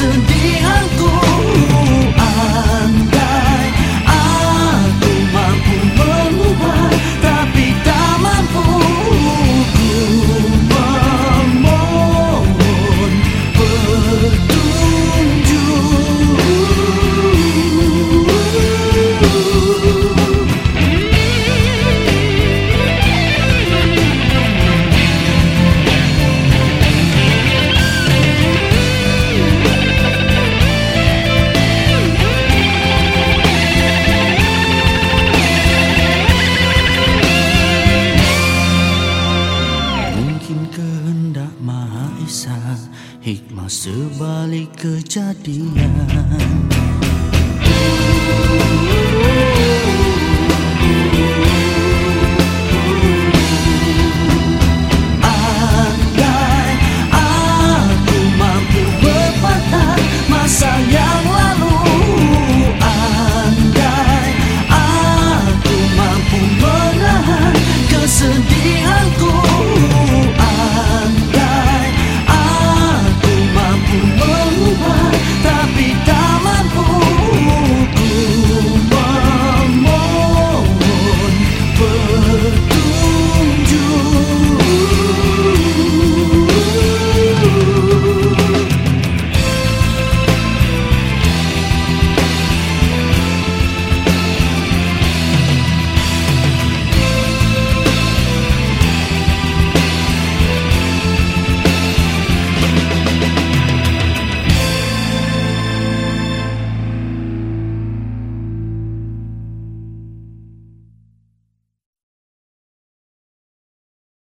soon rasa hikmah sebalik kejadian.